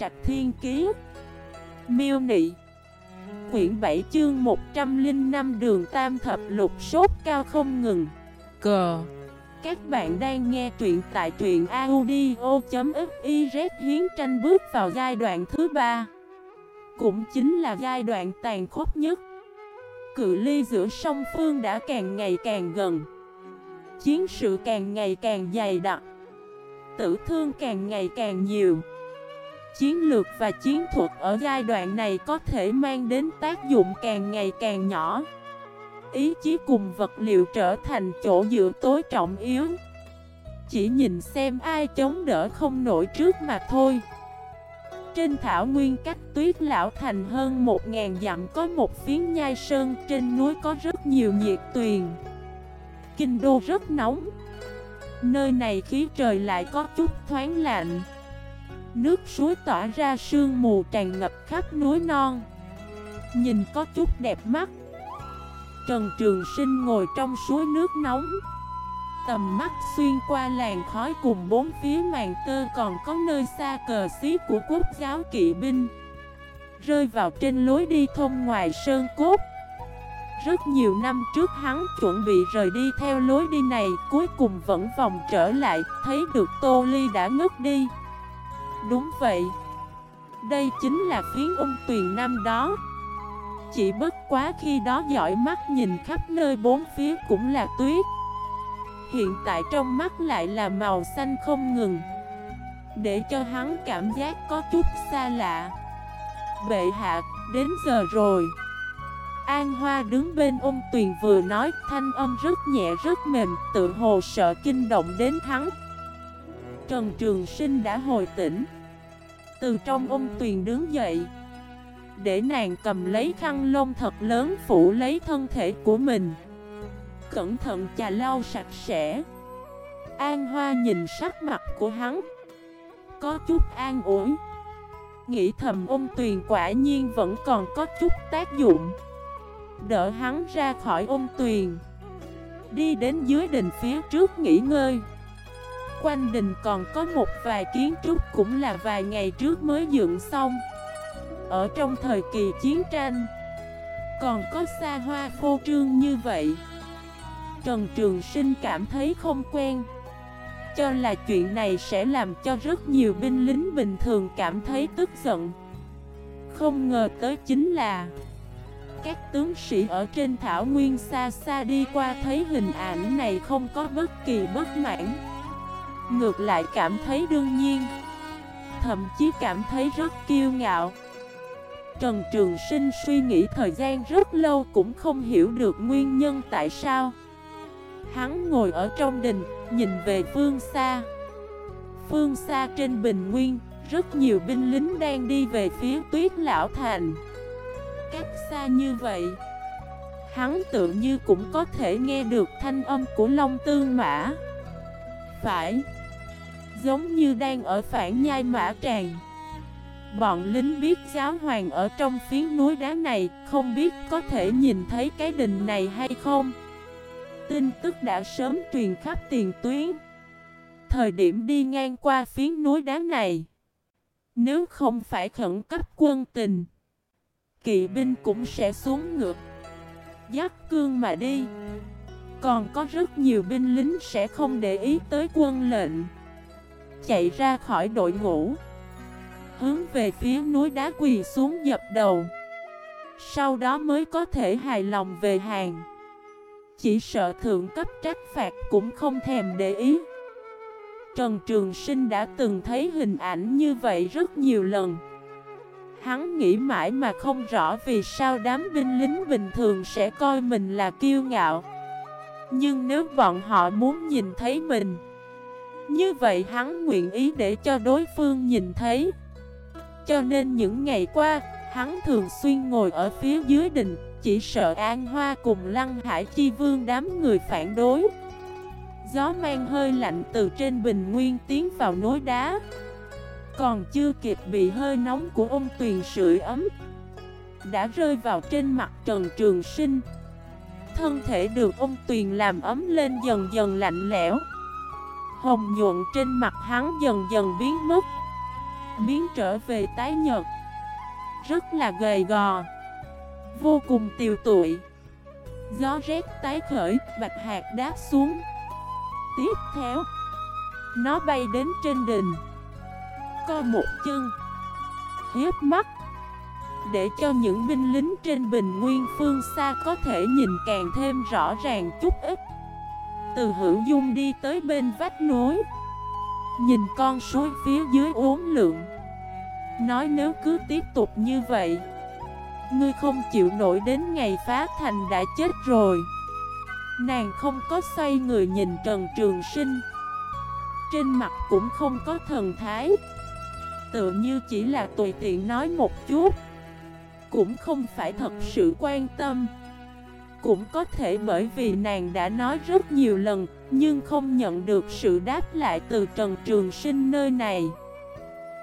Trạch Thiên Kiế Miêu Nị. Quyển 7 chương 105 đường Tam Thập Lục sốt cao không ngừng. Cờ. Các bạn đang nghe truyện tại truyện audio.xyz Hiến tranh bước vào giai đoạn thứ ba. Cũng chính là giai đoạn tàn khốc nhất. Cự ly giữa song phương đã càng ngày càng gần. Chiến sự càng ngày càng dày đặc. Tử thương càng ngày càng nhiều Chiến lược và chiến thuật ở giai đoạn này có thể mang đến tác dụng càng ngày càng nhỏ. Ý chí cùng vật liệu trở thành chỗ dựa tối trọng yếu. Chỉ nhìn xem ai chống đỡ không nổi trước mà thôi. Trên thảo nguyên cách tuyết lão thành hơn một ngàn dặm có một phiến nhai sơn, Trên núi có rất nhiều nhiệt tuyền. Kinh đô rất nóng. Nơi này khí trời lại có chút thoáng lạnh. Nước suối tỏa ra sương mù tràn ngập khắp núi non. Nhìn có chút đẹp mắt. Trần Trường Sinh ngồi trong suối nước nóng. Tầm mắt xuyên qua làng khói cùng bốn phía màn tơ còn có nơi xa cờ xí của quốc giáo kỵ binh. Rơi vào trên lối đi thông ngoài sơn cốt. Rất nhiều năm trước hắn chuẩn bị rời đi theo lối đi này, Cuối cùng vẫn vòng trở lại, Thấy được Tô Ly đã ngất đi. Đúng vậy. Đây chính là phiến ung tuyền năm đó. Chỉ bất quá khi đó giỏi mắt nhìn khắp nơi bốn phía cũng là tuyết. Hiện tại trong mắt lại là màu xanh không ngừng. Để cho hắn cảm giác có chút xa lạ. Bệ hạ, đến giờ rồi. An Hoa đứng bên ôm tuyền vừa nói thanh âm rất nhẹ rất mềm tự hồ sợ kinh động đến hắn. Trần Trường Sinh đã hồi tỉnh. Từ trong ôm tuyền đứng dậy, Để nàng cầm lấy khăn lông thật lớn phủ lấy thân thể của mình. Cẩn thận chà lau sạch sẽ. An Hoa nhìn sắc mặt của hắn, Có chút an ủi. Nghĩ thầm ôm tuyền quả nhiên vẫn còn có chút tác dụng. Đỡ hắn ra khỏi ôm tuyền. Đi đến dưới đình phía trước nghỉ ngơi. Quanh đình còn có một vài kiến trúc cũng là vài ngày trước mới dựng xong. Ở trong thời kỳ chiến tranh, Còn có xa hoa phô trương như vậy. Trần Trường Sinh cảm thấy không quen. Cho là chuyện này sẽ làm cho rất nhiều binh lính bình thường cảm thấy tức giận. Không ngờ tới chính là các tướng sĩ ở trên thảo nguyên xa xa đi qua thấy hình ảnh này không có bất kỳ bất mãn. Ngược lại cảm thấy đương nhiên. Thậm chí cảm thấy rất kiêu ngạo. Trần Trường Sinh suy nghĩ thời gian rất lâu cũng không hiểu được nguyên nhân tại sao. Hắn ngồi ở trong đình, nhìn về phương xa. Phương xa trên bình nguyên, rất nhiều binh lính đang đi về phía tuyết lão thành. Cách xa như vậy Hắn tự như cũng có thể nghe được thanh âm của Long Tương Mã. Phải Giống như đang ở phản nhai mã tràng. Bọn lính biết giáo hoàng ở trong phiến núi đá này, Không biết có thể nhìn thấy cái đình này hay không. Tin tức đã sớm truyền khắp tiền tuyến. Thời điểm đi ngang qua phiến núi đá này, Nếu không phải khẩn cấp quân tình, kỵ binh cũng sẽ xuống ngược, Dắt cương mà đi. Còn có rất nhiều binh lính sẽ không để ý tới quân lệnh. Chạy ra khỏi đội ngũ. Hướng về phía núi đá quỳ xuống dập đầu. Sau đó mới có thể hài lòng về hàng. Chỉ sợ thượng cấp trách phạt cũng không thèm để ý. Trần Trường Sinh đã từng thấy hình ảnh như vậy rất nhiều lần. Hắn nghĩ mãi mà không rõ vì sao đám binh lính bình thường sẽ coi mình là kiêu ngạo. Nhưng nếu bọn họ muốn nhìn thấy mình như vậy hắn nguyện ý để cho đối phương nhìn thấy. Cho nên những ngày qua, hắn thường xuyên ngồi ở phía dưới đình Chỉ sợ An Hoa cùng Lăng Hải Chi Vương đám người phản đối. Gió mang hơi lạnh từ trên bình nguyên tiến vào núi đá. Còn chưa kịp bị hơi nóng của ông Tuyền sưởi ấm Đã rơi vào trên mặt Trần Trường Sinh. Thân thể được ông Tuyền làm ấm lên dần dần lạnh lẽo. Hồng nhuận trên mặt hắn dần dần biến mất Biến trở về tái nhật Rất là gầy gò Vô cùng tiều tụi Gió rét tái khởi, bạch hạt đáp xuống. Tiếp theo Nó bay đến trên đình, Co một chân Hiếp mắt Để cho những binh lính trên bình nguyên phương xa có thể nhìn càng thêm rõ ràng chút ít. Từ hữu dung đi tới bên vách núi Nhìn con suối phía dưới uốn lượng Nói nếu cứ tiếp tục như vậy, Ngươi không chịu nổi đến ngày phá thành đã chết rồi. Nàng không có xoay người nhìn Trần Trường Sinh. Trên mặt cũng không có thần thái. Tựa như chỉ là tùy tiện nói một chút. Cũng không phải thật sự quan tâm. Cũng có thể bởi vì nàng đã nói rất nhiều lần, Nhưng không nhận được sự đáp lại từ Trần Trường Sinh nơi này.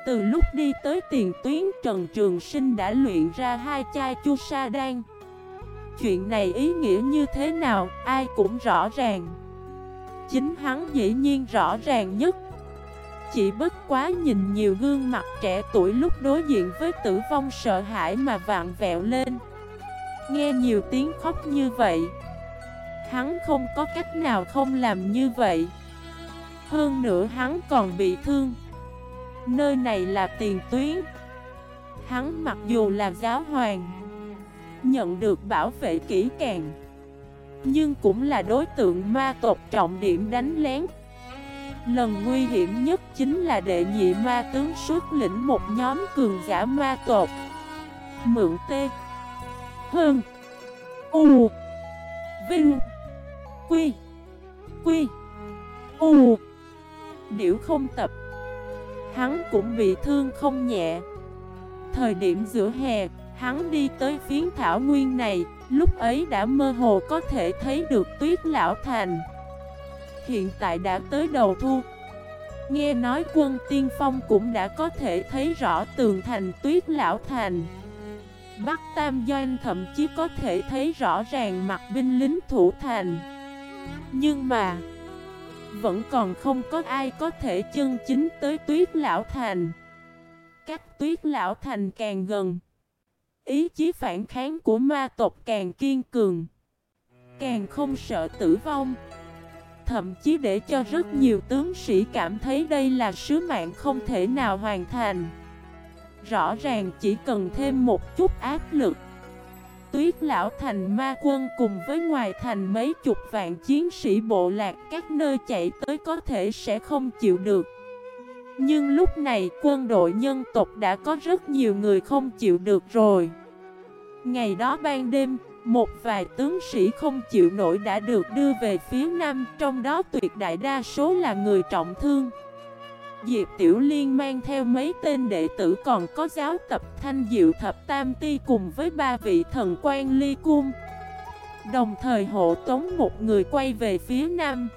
Từ lúc đi tới tiền tuyến, Trần Trường Sinh đã luyện ra hai chai chu sa đan. Chuyện này ý nghĩa như thế nào, ai cũng rõ ràng. Chính hắn dĩ nhiên rõ ràng nhất. Chỉ bất quá nhìn nhiều gương mặt trẻ tuổi lúc đối diện với tử vong sợ hãi mà vạn vẹo lên. Nghe nhiều tiếng khóc như vậy. Hắn không có cách nào không làm như vậy. Hơn nữa hắn còn bị thương. Nơi này là tiền tuyến. Hắn mặc dù là giáo hoàng, Nhận được bảo vệ kỹ càng, Nhưng cũng là đối tượng ma tộc trọng điểm đánh lén. Lần nguy hiểm nhất chính là đệ nhị ma tướng xuất lĩnh một nhóm cường giả ma tộc, Mượn tê. Hơn. U, Vinh, Quy Quy, U. Điểu không tập. Hắn cũng bị thương không nhẹ. Thời điểm giữa hè, Hắn đi tới phiến thảo nguyên này, Lúc ấy đã mơ hồ có thể thấy được tuyết lão thành. Hiện tại đã tới đầu thu. Nghe nói quân tiên phong cũng đã có thể thấy rõ tường thành tuyết lão thành. Bắc Tam Doanh thậm chí có thể thấy rõ ràng mặt binh lính thủ thành. Nhưng mà, vẫn còn không có ai có thể chân chính tới tuyết lão thành. Cách tuyết lão thành càng gần, Ý chí phản kháng của ma tộc càng kiên cường, Càng không sợ tử vong. Thậm chí để cho rất nhiều tướng sĩ cảm thấy đây là sứ mạng không thể nào hoàn thành. Rõ ràng chỉ cần thêm một chút áp lực tuyết lão thành ma quân cùng với ngoài thành mấy chục vạn chiến sĩ bộ lạc các nơi chạy tới có thể sẽ không chịu được. Nhưng lúc này quân đội nhân tộc đã có rất nhiều người không chịu được rồi. Ngày đó ban đêm, một vài tướng sĩ không chịu nổi đã được đưa về phía nam, trong đó tuyệt đại đa số là người trọng thương. Diệp Tiểu Liên mang theo mấy tên đệ tử còn có giáo tập Thanh Diệu Thập Tam Ti cùng với ba vị thần quan ly cung Đồng thời hộ tống một người quay về phía nam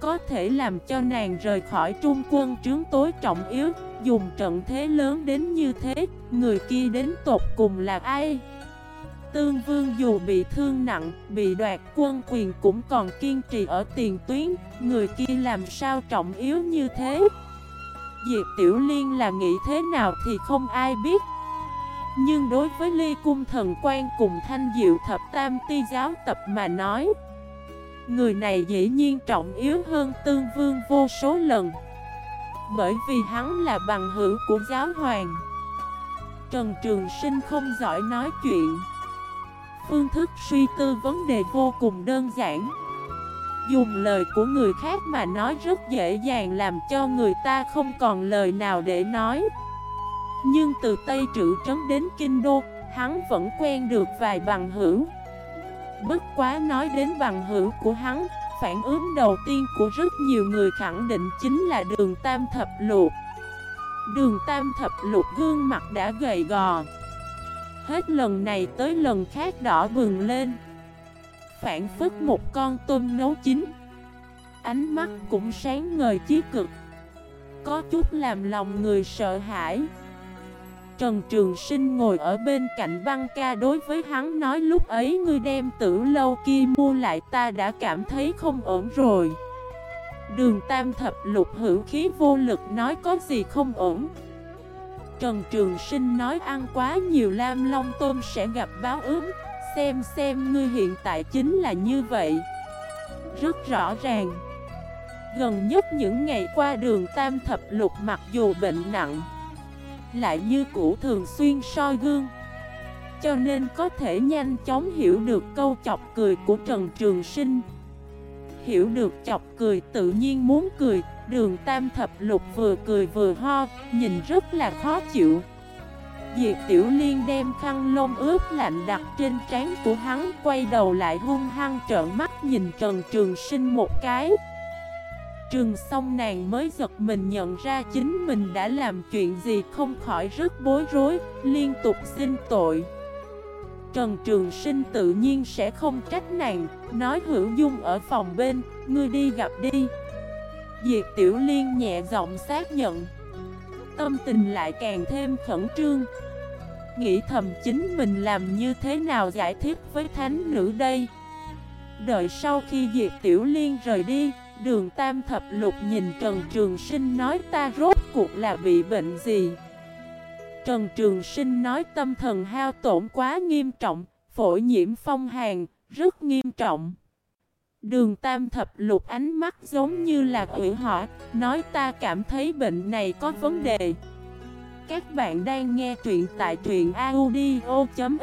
Có thể làm cho nàng rời khỏi trung quân trướng tối trọng yếu Dùng trận thế lớn đến như thế Người kia đến tột cùng là ai? Tương Vương dù bị thương nặng, bị đoạt quân quyền cũng còn kiên trì ở tiền tuyến Người kia làm sao trọng yếu như thế? Diệp Tiểu Liên là nghĩ thế nào thì không ai biết. Nhưng đối với Ly Cung Thần Quan cùng Thanh Diệu Thập Tam Ti giáo tập mà nói, Người này dĩ nhiên trọng yếu hơn Tương Vương vô số lần. Bởi vì hắn là bằng hữu của giáo hoàng. Trần Trường Sinh không giỏi nói chuyện. Phương thức suy tư vấn đề vô cùng đơn giản. Dùng lời của người khác mà nói rất dễ dàng làm cho người ta không còn lời nào để nói. Nhưng từ Tây Trữ Trấn đến Kinh Đô, hắn vẫn quen được vài bằng hữu. Bất quá nói đến bằng hữu của hắn, phản ứng đầu tiên của rất nhiều người khẳng định chính là đường Tam Thập Lục. Đường Tam Thập Lục gương mặt đã gầy gò. Hết lần này tới lần khác đỏ bừng lên phản phức một con tôm nấu chín. Ánh mắt cũng sáng ngời chí cực. Có chút làm lòng người sợ hãi. Trần Trường Sinh ngồi ở bên cạnh băng ca đối với hắn nói, lúc ấy ngươi đem tử lâu kia mua lại, ta đã cảm thấy không ổn rồi. Đường Tam Thập Lục hữu khí vô lực nói, có gì không ổn? Trần Trường Sinh nói, ăn quá nhiều lam long tôm sẽ gặp báo ứng. Xem xem ngươi hiện tại chính là như vậy. Rất rõ ràng. Gần nhất những ngày qua đường Tam Thập Lục mặc dù bệnh nặng, Lại như cũ thường xuyên soi gương, Cho nên có thể nhanh chóng hiểu được câu chọc cười của Trần Trường Sinh. Hiểu được chọc cười, tự nhiên muốn cười. Đường Tam Thập Lục vừa cười vừa ho, Nhìn rất là khó chịu. Diệp Tiểu Liên đem khăn lông ướt lạnh đặt trên trán của hắn, Quay đầu lại hung hăng trợn mắt nhìn Trần Trường Sinh một cái. Trường xong nàng mới giật mình nhận ra chính mình đã làm chuyện gì không khỏi rất bối rối, Liên tục xin tội. Trần Trường Sinh tự nhiên sẽ không trách nàng, Nói hữu dung ở phòng bên, Ngươi đi gặp đi. Diệp Tiểu Liên nhẹ giọng xác nhận. Tâm tình lại càng thêm khẩn trương. Nghĩ thầm chính mình làm như thế nào giải thích với thánh nữ đây. Đợi sau khi Diệp Tiểu Liên rời đi Đường Tam Thập Lục nhìn Trần Trường Sinh nói ta rốt cuộc là bị bệnh gì? Trần Trường Sinh nói tâm thần hao tổn quá nghiêm trọng Phổi nhiễm phong hàn, rất nghiêm trọng. Đường Tam Thập Lục ánh mắt giống như là quỷ họ Nói ta cảm thấy bệnh này có vấn đề. Các bạn đang nghe truyện tại truyện audio.fif